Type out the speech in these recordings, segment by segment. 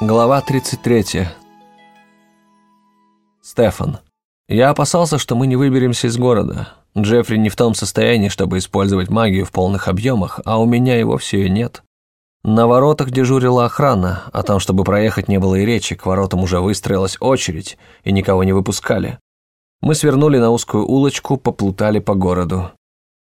Глава 33. Стефан. Я опасался, что мы не выберемся из города. Джеффри не в том состоянии, чтобы использовать магию в полных объемах, а у меня и вовсе ее нет. На воротах дежурила охрана, о том, чтобы проехать не было и речи, к воротам уже выстроилась очередь, и никого не выпускали. Мы свернули на узкую улочку, поплутали по городу.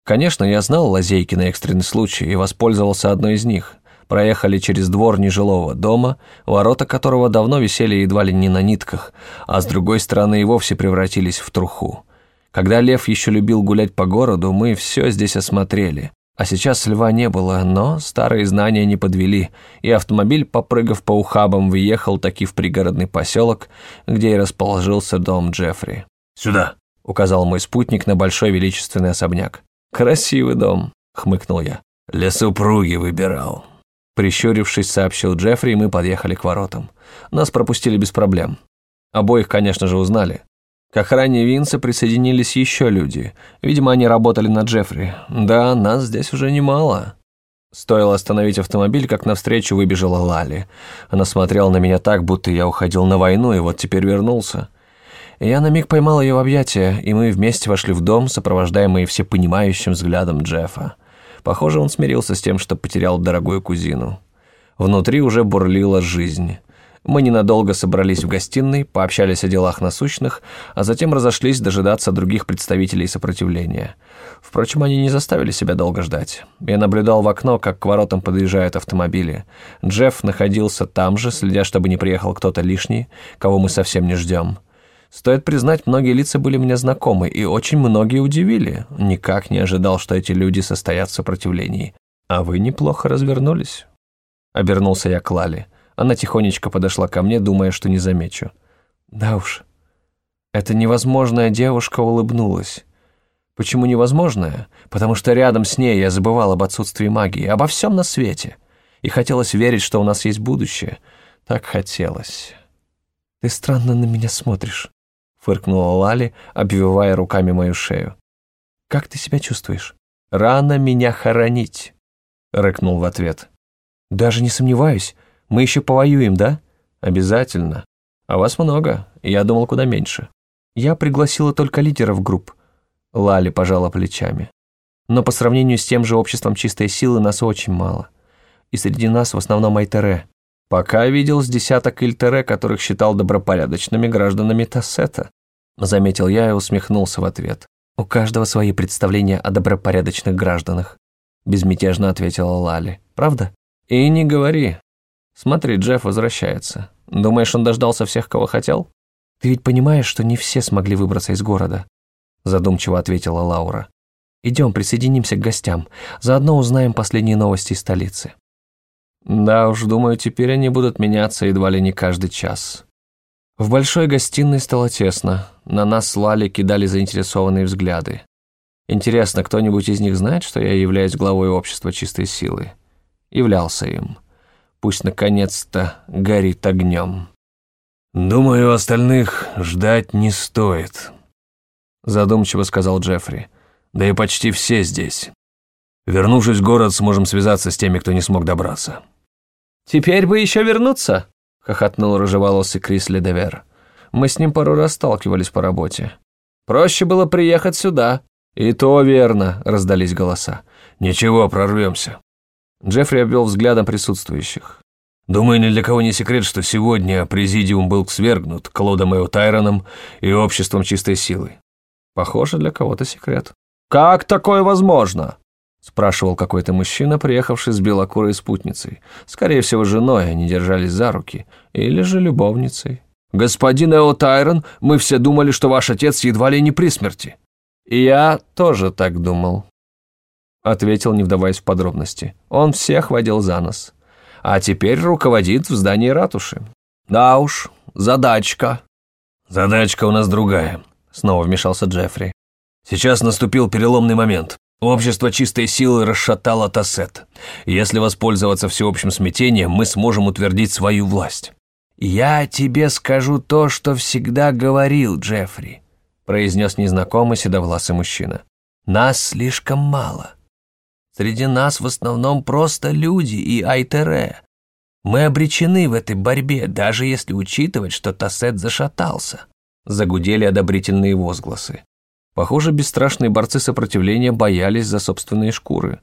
Конечно, я знал лазейки на экстренный случай и воспользовался одной из них – проехали через двор нежилого дома, ворота которого давно висели едва ли не на нитках, а с другой стороны и вовсе превратились в труху. Когда лев еще любил гулять по городу, мы все здесь осмотрели. А сейчас льва не было, но старые знания не подвели, и автомобиль, попрыгав по ухабам, въехал таки в пригородный поселок, где и расположился дом Джеффри. «Сюда», — указал мой спутник на большой величественный особняк. «Красивый дом», — хмыкнул я. «Для супруги выбирал», Прищурившись, сообщил Джеффри, и мы подъехали к воротам. Нас пропустили без проблем. Обоих, конечно же, узнали. К охране Винса присоединились еще люди. Видимо, они работали на Джеффри. Да, нас здесь уже немало. Стоило остановить автомобиль, как навстречу выбежала Лали. Она смотрела на меня так, будто я уходил на войну и вот теперь вернулся. Я на миг поймал ее в объятия, и мы вместе вошли в дом, сопровождаемые всепонимающим взглядом Джеффа. Похоже, он смирился с тем, что потерял дорогую кузину. Внутри уже бурлила жизнь. Мы ненадолго собрались в гостиной, пообщались о делах насущных, а затем разошлись дожидаться других представителей сопротивления. Впрочем, они не заставили себя долго ждать. Я наблюдал в окно, как к воротам подъезжают автомобили. Джефф находился там же, следя, чтобы не приехал кто-то лишний, кого мы совсем не ждем. Стоит признать, многие лица были мне знакомы, и очень многие удивили. Никак не ожидал, что эти люди состоят в сопротивлении. А вы неплохо развернулись. Обернулся я к Лале. Она тихонечко подошла ко мне, думая, что не замечу. Да уж. Эта невозможная девушка улыбнулась. Почему невозможная? Потому что рядом с ней я забывал об отсутствии магии, обо всем на свете. И хотелось верить, что у нас есть будущее. Так хотелось. Ты странно на меня смотришь фыркнула Лали, обвивая руками мою шею. «Как ты себя чувствуешь?» «Рано меня хоронить», — рыкнул в ответ. «Даже не сомневаюсь. Мы еще повоюем, да?» «Обязательно. А вас много. Я думал, куда меньше». «Я пригласила только лидеров групп», — Лали пожала плечами. «Но по сравнению с тем же обществом чистой силы нас очень мало. И среди нас в основном Айтере. Пока видел с десяток Ильтере, которых считал добропорядочными гражданами Тассета. Заметил я и усмехнулся в ответ. «У каждого свои представления о добропорядочных гражданах», безмятежно ответила Лали. «Правда?» «И не говори. Смотри, Джефф возвращается. Думаешь, он дождался всех, кого хотел?» «Ты ведь понимаешь, что не все смогли выбраться из города?» задумчиво ответила Лаура. «Идем, присоединимся к гостям. Заодно узнаем последние новости из столицы». «Да уж, думаю, теперь они будут меняться едва ли не каждый час», в большой гостиной стало тесно. На нас с Лали кидали заинтересованные взгляды. Интересно, кто-нибудь из них знает, что я являюсь главой общества чистой силы? Являлся им. Пусть наконец-то горит огнем. «Думаю, остальных ждать не стоит», — задумчиво сказал Джеффри. «Да и почти все здесь. Вернувшись в город, сможем связаться с теми, кто не смог добраться». «Теперь бы еще вернуться», хохотнул рыжеволосый Крис Ледовер. Мы с ним пару раз сталкивались по работе. Проще было приехать сюда. И то верно, раздались голоса. Ничего, прорвемся. Джеффри обвел взглядом присутствующих. Думаю, ни для кого не секрет, что сегодня президиум был свергнут Клодом Эо Тайроном и обществом чистой силы. Похоже, для кого-то секрет. «Как такое возможно?» Спрашивал какой-то мужчина, приехавший с белокурой спутницей. Скорее всего, женой они держались за руки. Или же любовницей. «Господин Эо Тайрон, мы все думали, что ваш отец едва ли не при смерти». «Я тоже так думал», — ответил, не вдаваясь в подробности. Он всех водил за нос. А теперь руководит в здании ратуши. «Да уж, задачка». «Задачка у нас другая», — снова вмешался Джеффри. «Сейчас наступил переломный момент. Общество чистой силы расшатало Тассет. Если воспользоваться всеобщим смятением, мы сможем утвердить свою власть. «Я тебе скажу то, что всегда говорил Джеффри», произнес незнакомый седовласый мужчина. «Нас слишком мало. Среди нас в основном просто люди и Айтере. Мы обречены в этой борьбе, даже если учитывать, что Тассет зашатался. Загудели одобрительные возгласы. Похоже, бесстрашные борцы сопротивления боялись за собственные шкуры.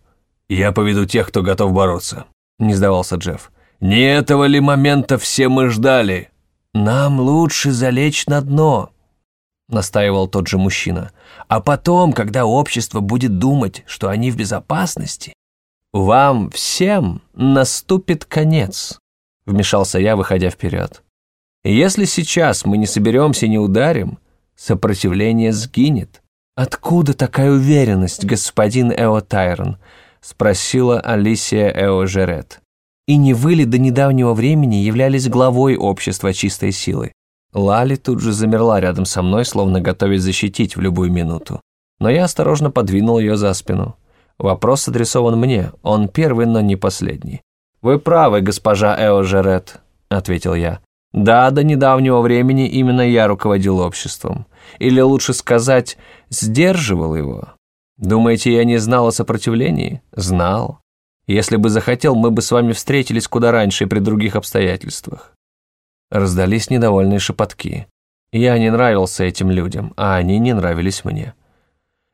«Я поведу тех, кто готов бороться», — не сдавался Джефф. «Не этого ли момента все мы ждали?» «Нам лучше залечь на дно», — настаивал тот же мужчина. «А потом, когда общество будет думать, что они в безопасности...» «Вам всем наступит конец», — вмешался я, выходя вперед. «Если сейчас мы не соберемся и не ударим, сопротивление сгинет». «Откуда такая уверенность, господин Эо Тайрон?» — спросила Алисия Эо Жерет. «И не вы ли до недавнего времени являлись главой общества чистой силы?» Лали тут же замерла рядом со мной, словно готовясь защитить в любую минуту. Но я осторожно подвинул ее за спину. Вопрос адресован мне, он первый, но не последний. «Вы правы, госпожа Эо Жерет», — ответил я. «Да, до недавнего времени именно я руководил обществом или лучше сказать, сдерживал его. Думаете, я не знал о сопротивлении? Знал. Если бы захотел, мы бы с вами встретились куда раньше и при других обстоятельствах. Раздались недовольные шепотки. Я не нравился этим людям, а они не нравились мне.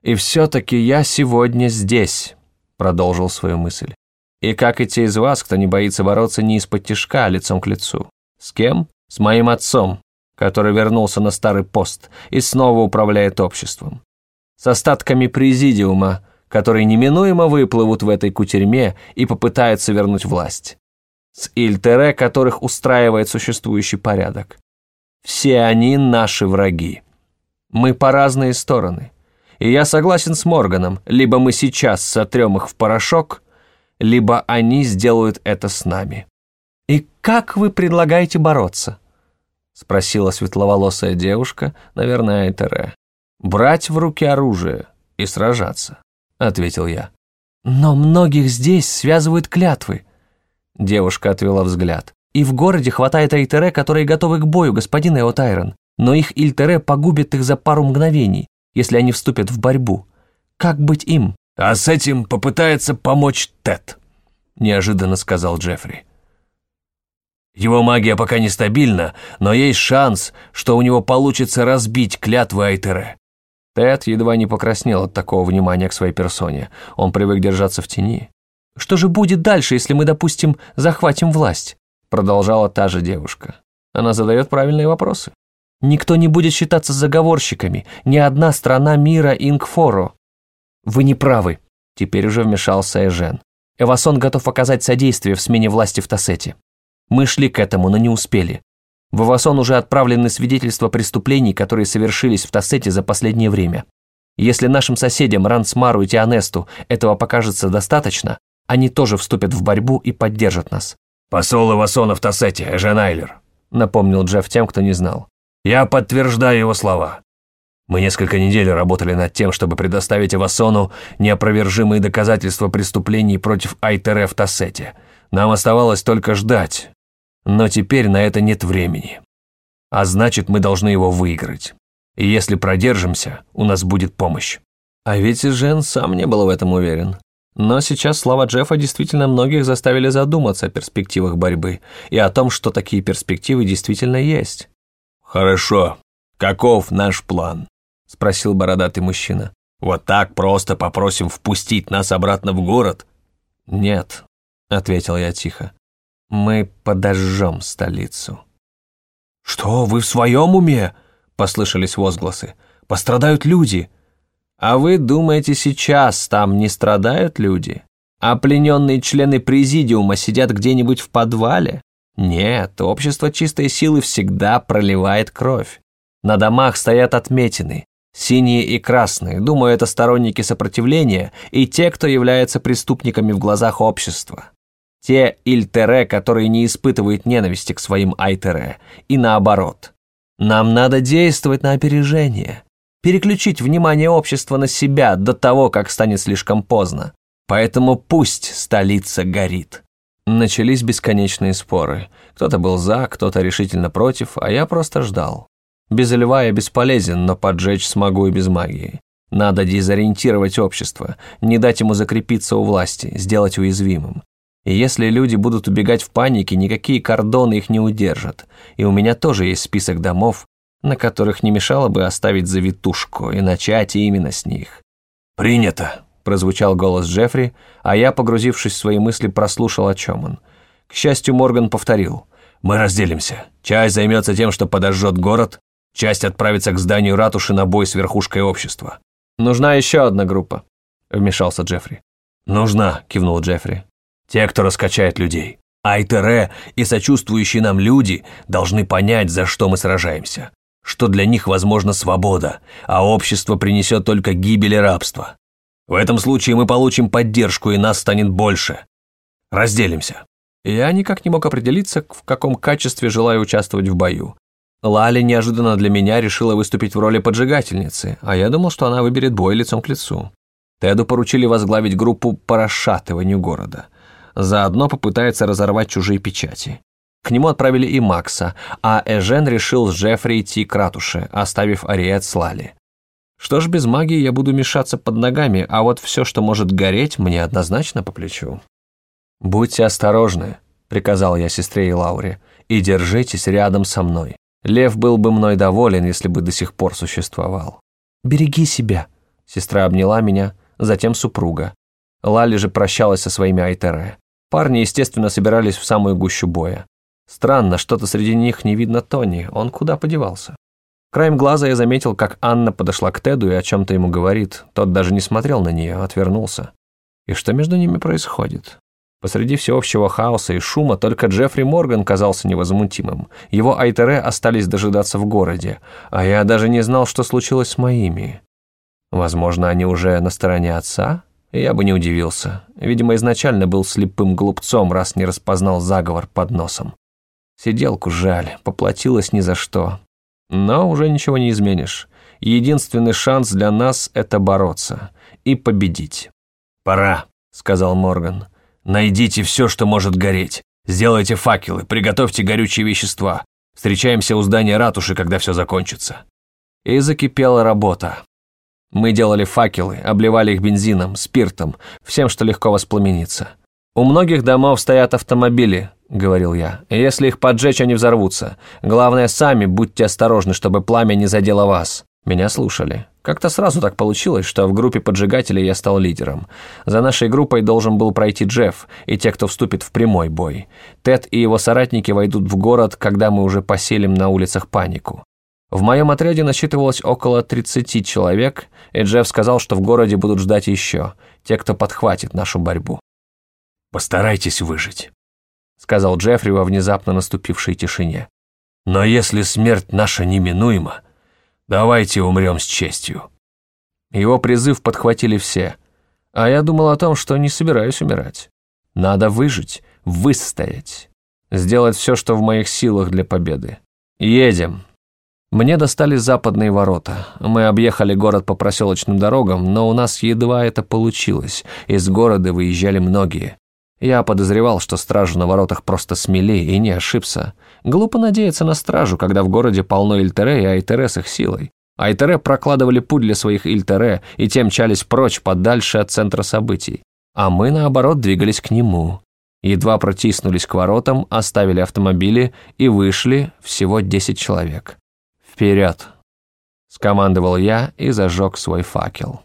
«И все-таки я сегодня здесь», — продолжил свою мысль. «И как и те из вас, кто не боится бороться не из-под тяжка, а лицом к лицу. С кем? С моим отцом, который вернулся на старый пост и снова управляет обществом. С остатками президиума, которые неминуемо выплывут в этой кутерьме и попытаются вернуть власть. С Ильтере, которых устраивает существующий порядок. Все они наши враги. Мы по разные стороны. И я согласен с Морганом, либо мы сейчас сотрем их в порошок, либо они сделают это с нами. И как вы предлагаете бороться? Спросила светловолосая девушка, наверное, Айтере. «Брать в руки оружие и сражаться», — ответил я. «Но многих здесь связывают клятвы». Девушка отвела взгляд. «И в городе хватает Айтере, которые готовы к бою, господин Эотайрон. Но их Ильтере погубит их за пару мгновений, если они вступят в борьбу. Как быть им?» «А с этим попытается помочь Тед», — неожиданно сказал Джеффри. Его магия пока нестабильна, но есть шанс, что у него получится разбить клятвы Айтере. Тед едва не покраснел от такого внимания к своей персоне. Он привык держаться в тени. «Что же будет дальше, если мы, допустим, захватим власть?» Продолжала та же девушка. Она задает правильные вопросы. «Никто не будет считаться заговорщиками. Ни одна страна мира Ингфоро». «Вы не правы», — теперь уже вмешался Эжен. «Эвасон готов оказать содействие в смене власти в Тассете. Мы шли к этому, но не успели. В Авасон уже отправлены свидетельства преступлений, которые совершились в Тассете за последнее время. Если нашим соседям Рансмару и Тианесту этого покажется достаточно, они тоже вступят в борьбу и поддержат нас. «Посол Ивасона в Тассете, Эжен напомнил Джефф тем, кто не знал. «Я подтверждаю его слова. Мы несколько недель работали над тем, чтобы предоставить Ивасону неопровержимые доказательства преступлений против Айтере в Тассете. Нам оставалось только ждать, но теперь на это нет времени. А значит, мы должны его выиграть. И если продержимся, у нас будет помощь. А ведь и Жен сам не был в этом уверен. Но сейчас слова Джеффа действительно многих заставили задуматься о перспективах борьбы и о том, что такие перспективы действительно есть. «Хорошо. Каков наш план?» – спросил бородатый мужчина. «Вот так просто попросим впустить нас обратно в город?» «Нет», – ответил я тихо. Мы подожжем столицу». «Что, вы в своем уме?» – послышались возгласы. «Пострадают люди». «А вы думаете, сейчас там не страдают люди? А плененные члены президиума сидят где-нибудь в подвале? Нет, общество чистой силы всегда проливает кровь. На домах стоят отметины, синие и красные. Думаю, это сторонники сопротивления и те, кто является преступниками в глазах общества. Те Ильтере, которые не испытывают ненависти к своим Айтере, и наоборот. Нам надо действовать на опережение, переключить внимание общества на себя до того, как станет слишком поздно. Поэтому пусть столица горит. Начались бесконечные споры. Кто-то был за, кто-то решительно против, а я просто ждал. Без льва я бесполезен, но поджечь смогу и без магии. Надо дезориентировать общество, не дать ему закрепиться у власти, сделать уязвимым. И если люди будут убегать в панике, никакие кордоны их не удержат. И у меня тоже есть список домов, на которых не мешало бы оставить завитушку и начать именно с них. «Принято», – прозвучал голос Джеффри, а я, погрузившись в свои мысли, прослушал, о чем он. К счастью, Морган повторил. «Мы разделимся. Часть займется тем, что подожжет город, часть отправится к зданию ратуши на бой с верхушкой общества». «Нужна еще одна группа», – вмешался Джеффри. «Нужна», – кивнул Джеффри. Те, кто раскачает людей. Айтере и сочувствующие нам люди должны понять, за что мы сражаемся. Что для них возможна свобода, а общество принесет только гибель и рабство. В этом случае мы получим поддержку, и нас станет больше. Разделимся. Я никак не мог определиться, в каком качестве желаю участвовать в бою. Лали неожиданно для меня решила выступить в роли поджигательницы, а я думал, что она выберет бой лицом к лицу. Теду поручили возглавить группу по расшатыванию города – Заодно попытается разорвать чужие печати. К нему отправили и Макса, а Эжен решил с Джеффри идти к ратуше, оставив Ариет с Лали. Что ж, без магии я буду мешаться под ногами, а вот все, что может гореть, мне однозначно по плечу. «Будьте осторожны», — приказал я сестре и Лауре, «и держитесь рядом со мной. Лев был бы мной доволен, если бы до сих пор существовал». «Береги себя», — сестра обняла меня, затем супруга. Лали же прощалась со своими Айтере. Парни, естественно, собирались в самую гущу боя. Странно, что-то среди них не видно Тони, он куда подевался? Краем глаза я заметил, как Анна подошла к Теду и о чем-то ему говорит. Тот даже не смотрел на нее, отвернулся. И что между ними происходит? Посреди всеобщего хаоса и шума только Джеффри Морган казался невозмутимым. Его Айтере остались дожидаться в городе, а я даже не знал, что случилось с моими. Возможно, они уже на стороне отца? Я бы не удивился. Видимо, изначально был слепым глупцом, раз не распознал заговор под носом. Сиделку жаль, поплатилась ни за что. Но уже ничего не изменишь. Единственный шанс для нас — это бороться и победить. «Пора», — сказал Морган. «Найдите все, что может гореть. Сделайте факелы, приготовьте горючие вещества. Встречаемся у здания ратуши, когда все закончится». И закипела работа. Мы делали факелы, обливали их бензином, спиртом, всем, что легко воспламенится. «У многих домов стоят автомобили», — говорил я. «Если их поджечь, они взорвутся. Главное, сами будьте осторожны, чтобы пламя не задело вас». Меня слушали. Как-то сразу так получилось, что в группе поджигателей я стал лидером. За нашей группой должен был пройти Джефф и те, кто вступит в прямой бой. Тед и его соратники войдут в город, когда мы уже поселим на улицах панику. В моем отряде насчитывалось около 30 человек, и Джефф сказал, что в городе будут ждать еще, те, кто подхватит нашу борьбу. «Постарайтесь выжить», — сказал Джеффри во внезапно наступившей тишине. «Но если смерть наша неминуема, давайте умрем с честью». Его призыв подхватили все, а я думал о том, что не собираюсь умирать. Надо выжить, выстоять, сделать все, что в моих силах для победы. Едем. Мне достались западные ворота. Мы объехали город по проселочным дорогам, но у нас едва это получилось. Из города выезжали многие. Я подозревал, что стражу на воротах просто смели и не ошибся. Глупо надеяться на стражу, когда в городе полно Ильтере и Айтере с их силой. Айтере прокладывали путь для своих Ильтере и тем мчались прочь подальше от центра событий. А мы, наоборот, двигались к нему. Едва протиснулись к воротам, оставили автомобили и вышли всего 10 человек. «Вперед!» – скомандовал я и зажег свой факел.